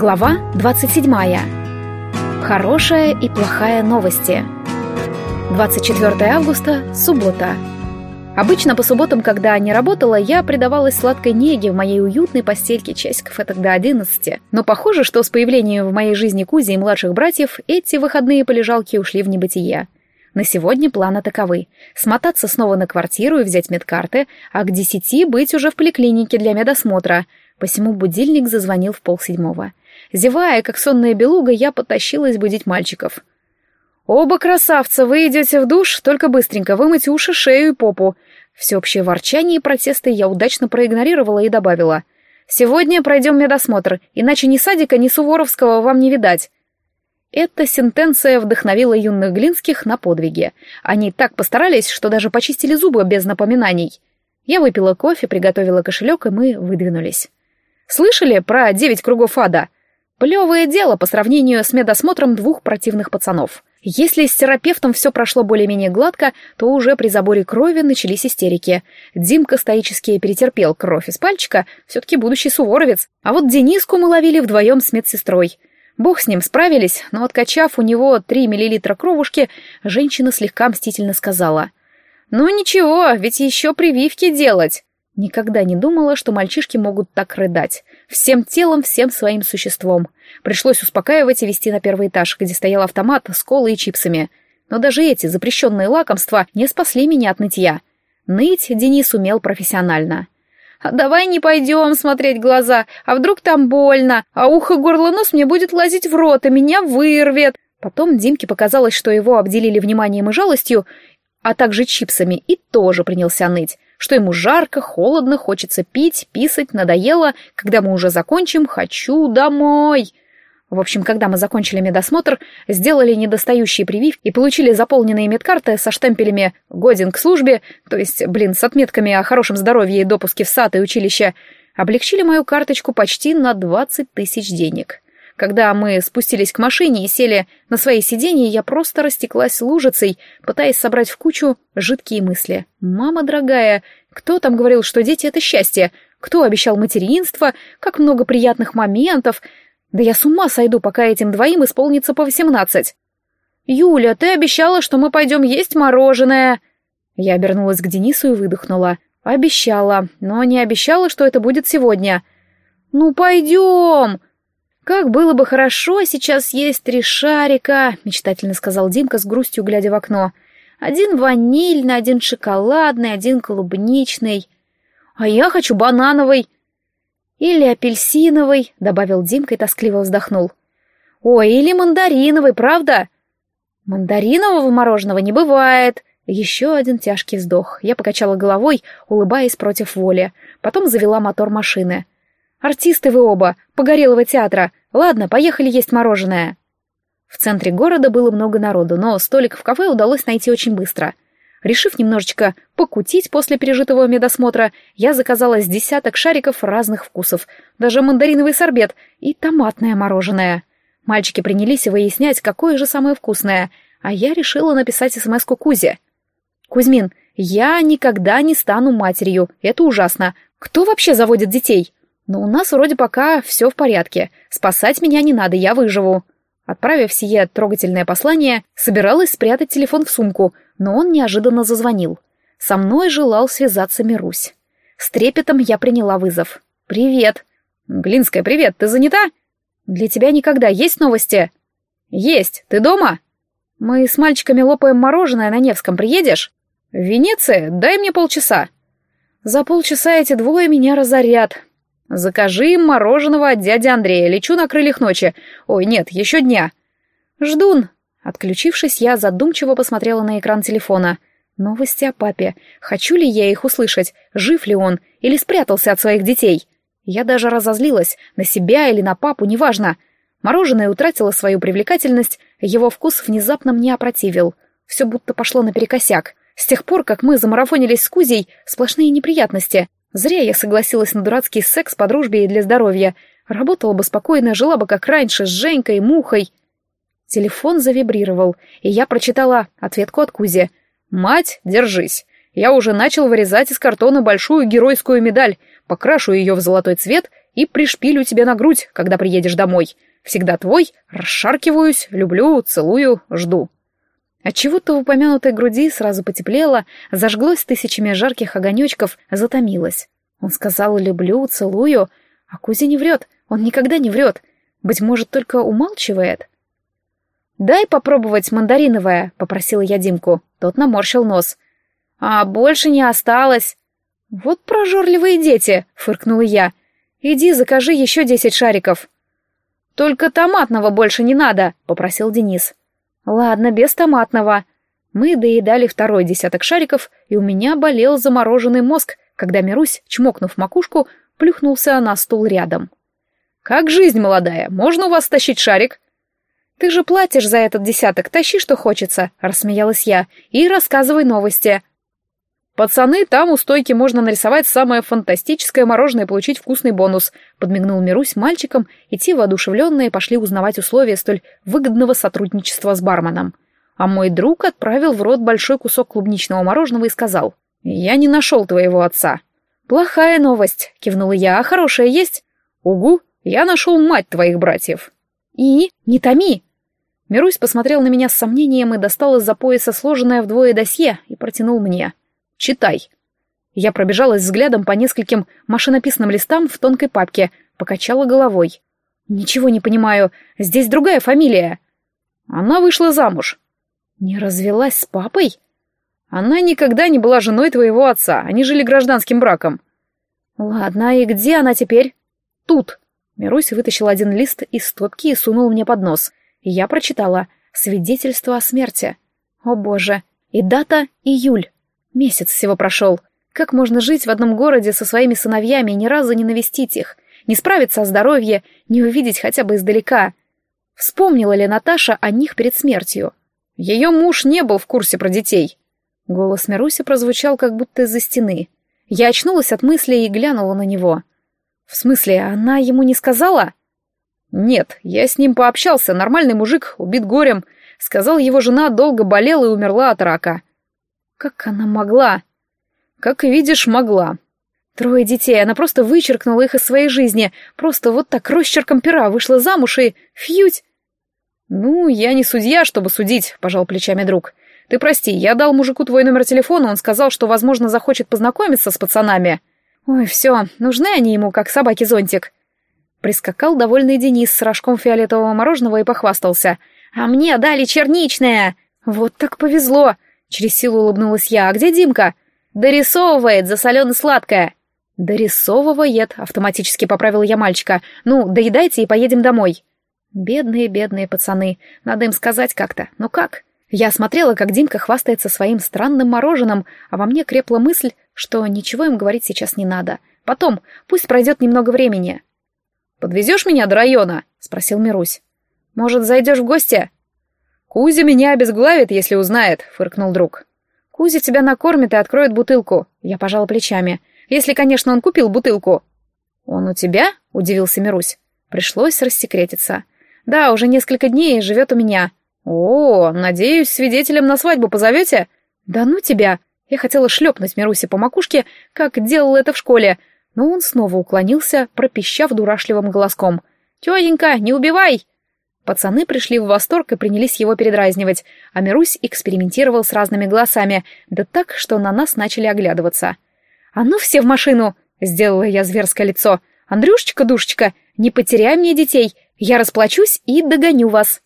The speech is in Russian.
Глава 27. Хорошая и плохая новости. 24 августа, суббота. Обычно по субботам, когда не работала, я предавалась сладкой неге в моей уютной постельке часиков это до 11. Но похоже, что с появлением в моей жизни Кузи и младших братьев эти выходные полежалки ушли в небытие. На сегодня планы таковы. Смотаться снова на квартиру и взять медкарты, а к десяти быть уже в поликлинике для медосмотра. Посему будильник зазвонил в полседьмого. Зевая, как сонная белуга, я потащилась будить мальчиков. «Оба красавца, вы идете в душ, только быстренько вымыть уши, шею и попу». Всеобщее ворчание и протесты я удачно проигнорировала и добавила. «Сегодня пройдем медосмотр, иначе ни садика, ни Суворовского вам не видать». Эта сентенция вдохновила юных Глинских на подвиги. Они так постарались, что даже почистили зубы без напоминаний. Я выпила кофе, приготовила кошелек, и мы выдвинулись. «Слышали про девять кругов ада?» Плевое дело по сравнению с медосмотром двух противных пацанов. Если с терапевтом все прошло более-менее гладко, то уже при заборе крови начались истерики. Димка стоически перетерпел кровь из пальчика, все-таки будущий суворовец. А вот Дениску мы ловили вдвоем с медсестрой. Бог с ним, справились, но откачав у него три миллилитра кровушки, женщина слегка мстительно сказала. «Ну ничего, ведь еще прививки делать». Никогда не думала, что мальчишки могут так рыдать. Всем телом, всем своим существом. Пришлось успокаивать и вести на первый этаж, где стоял автомат с колой и чипсами. Но даже эти запрещенные лакомства не спасли меня от нытья. Ныть Денис умел профессионально. «А давай не пойдем смотреть глаза, а вдруг там больно, а ухо, горло, нос мне будет лазить в рот, и меня вырвет». Потом Димке показалось, что его обделили вниманием и жалостью, а также чипсами, и тоже принялся ныть что ему жарко, холодно, хочется пить, писать, надоело, когда мы уже закончим, хочу домой. В общем, когда мы закончили медосмотр, сделали недостающие прививки и получили заполненные медкарты со штемпелями «Годен к службе», то есть, блин, с отметками о хорошем здоровье и допуске в сад и училище, облегчили мою карточку почти на 20 тысяч денег. Когда мы спустились к машине и сели на свои сиденья, я просто растеклась лужицей, пытаясь собрать в кучу жидкие мысли. «Мама дорогая, кто там говорил, что дети — это счастье? Кто обещал материнство? Как много приятных моментов? Да я с ума сойду, пока этим двоим исполнится по восемнадцать». «Юля, ты обещала, что мы пойдем есть мороженое!» Я обернулась к Денису и выдохнула. «Обещала, но не обещала, что это будет сегодня». «Ну, пойдем!» «Как было бы хорошо сейчас есть три шарика», — мечтательно сказал Димка с грустью, глядя в окно. «Один ванильный, один шоколадный, один клубничный. А я хочу банановый». «Или апельсиновый», — добавил Димка и тоскливо вздохнул. «Ой, или мандариновый, правда?» «Мандаринового мороженого не бывает», еще один тяжкий вздох. Я покачала головой, улыбаясь против воли. Потом завела мотор машины. «Артисты вы оба, Погорелого театра. Ладно, поехали есть мороженое. В центре города было много народу, но столик в кафе удалось найти очень быстро. Решив немножечко покутить после пережитого медосмотра, я заказала с десяток шариков разных вкусов, даже мандариновый сорбет и томатное мороженое. Мальчики принялись выяснять, какое же самое вкусное, а я решила написать смс-ку Кузе. «Кузьмин, я никогда не стану матерью, это ужасно. Кто вообще заводит детей?» Но у нас вроде пока все в порядке. Спасать меня не надо, я выживу. Отправив сие трогательное послание, собиралась спрятать телефон в сумку, но он неожиданно зазвонил. Со мной желал связаться Мирусь. С трепетом я приняла вызов. «Привет». «Глинская, привет, ты занята?» «Для тебя никогда есть новости?» «Есть. Ты дома?» «Мы с мальчиками лопаем мороженое на Невском. Приедешь?» «В Венеции? Дай мне полчаса». «За полчаса эти двое меня разорят. Закажи им мороженого от дяди Андрея. Лечу на крыльях ночи. Ой, нет, еще дня. Ждун. Отключившись, я задумчиво посмотрела на экран телефона. Новости о папе. Хочу ли я их услышать? Жив ли он? Или спрятался от своих детей? Я даже разозлилась. На себя или на папу, неважно. Мороженое утратило свою привлекательность, его вкус внезапно мне опротивил. Все будто пошло наперекосяк. С тех пор, как мы замарафонились с Кузей, сплошные неприятности. Зря я согласилась на дурацкий секс по дружбе и для здоровья. Работала бы спокойно, жила бы как раньше, с Женькой, Мухой. Телефон завибрировал, и я прочитала ответку от Кузи. «Мать, держись. Я уже начал вырезать из картона большую геройскую медаль, покрашу ее в золотой цвет и пришпилю тебе на грудь, когда приедешь домой. Всегда твой, расшаркиваюсь, люблю, целую, жду». Отчего-то в упомянутой груди сразу потеплело, зажглось тысячами жарких огонечков, затомилось. Он сказал «люблю, целую», а Кузя не врет, он никогда не врет. Быть может, только умалчивает. «Дай попробовать мандариновое», — попросила я Димку. Тот наморщил нос. «А больше не осталось». «Вот прожорливые дети», — фыркнула я. «Иди, закажи еще десять шариков». «Только томатного больше не надо», — попросил Денис. «Ладно, без томатного». Мы доедали второй десяток шариков, и у меня болел замороженный мозг, когда Мирусь, чмокнув макушку, плюхнулся на стул рядом. «Как жизнь молодая? Можно у вас тащить шарик?» «Ты же платишь за этот десяток, тащи, что хочется», — рассмеялась я, — «и рассказывай новости». «Пацаны, там у стойки можно нарисовать самое фантастическое мороженое и получить вкусный бонус», — подмигнул Мирусь мальчикам, и те, воодушевленные, пошли узнавать условия столь выгодного сотрудничества с барменом. А мой друг отправил в рот большой кусок клубничного мороженого и сказал, «Я не нашел твоего отца». «Плохая новость», — кивнула я, — «а хорошая есть?» «Угу, я нашел мать твоих братьев». «И? Не томи!» Мирусь посмотрел на меня с сомнением и достал из-за пояса сложенное вдвое досье и протянул мне. «Читай». Я пробежалась взглядом по нескольким машинописным листам в тонкой папке, покачала головой. «Ничего не понимаю, здесь другая фамилия». «Она вышла замуж». «Не развелась с папой?» «Она никогда не была женой твоего отца, они жили гражданским браком». «Ладно, и где она теперь?» «Тут». Мирусь вытащил один лист из стопки и сунул мне под нос. Я прочитала «Свидетельство о смерти». О боже, и дата — июль. Месяц всего прошел. Как можно жить в одном городе со своими сыновьями и ни разу не навестить их, не справиться о здоровье, не увидеть хотя бы издалека? Вспомнила ли Наташа о них перед смертью? Ее муж не был в курсе про детей. Голос Мируси прозвучал как будто из-за стены. Я очнулась от мысли и глянула на него. В смысле, она ему не сказала? «Нет, я с ним пообщался, нормальный мужик, убит горем. Сказал, его жена долго болела и умерла от рака». «Как она могла?» «Как видишь, могла». Трое детей, она просто вычеркнула их из своей жизни, просто вот так росчерком пера вышла замуж и... фьють! «Ну, я не судья, чтобы судить», — пожал плечами друг. «Ты прости, я дал мужику твой номер телефона, он сказал, что, возможно, захочет познакомиться с пацанами». «Ой, все, нужны они ему, как собаки-зонтик». Прискакал довольный Денис с рожком фиолетового мороженого и похвастался. «А мне дали черничное!» «Вот так повезло!» Через силу улыбнулась я. «А где Димка?» «Дорисовывает, засолено-сладкое!» «Дорисовывает», — автоматически поправил я мальчика. «Ну, доедайте и поедем домой». Бедные, бедные пацаны. Надо им сказать как-то. Ну как? Я смотрела, как Димка хвастается своим странным мороженым, а во мне крепла мысль, что ничего им говорить сейчас не надо. Потом, пусть пройдет немного времени. «Подвезешь меня до района?» — спросил Мирусь. «Может, зайдешь в гости?» «Кузя меня обезглавит, если узнает», — фыркнул друг. «Кузя тебя накормит и откроет бутылку», — я пожала плечами. «Если, конечно, он купил бутылку». «Он у тебя?» — удивился Мирусь. Пришлось рассекретиться. «Да, уже несколько дней живет у меня». «О, надеюсь, свидетелем на свадьбу позовете?» «Да ну тебя!» Я хотела шлепнуть Мирусе по макушке, как делала это в школе, но он снова уклонился, пропищав дурашливым голоском. «Тетенька, не убивай!» Пацаны пришли в восторг и принялись его передразнивать, а Мирусь экспериментировал с разными голосами, да так, что на нас начали оглядываться. «А ну все в машину!» — сделала я зверское лицо. «Андрюшечка-душечка, не потеряй мне детей, я расплачусь и догоню вас!»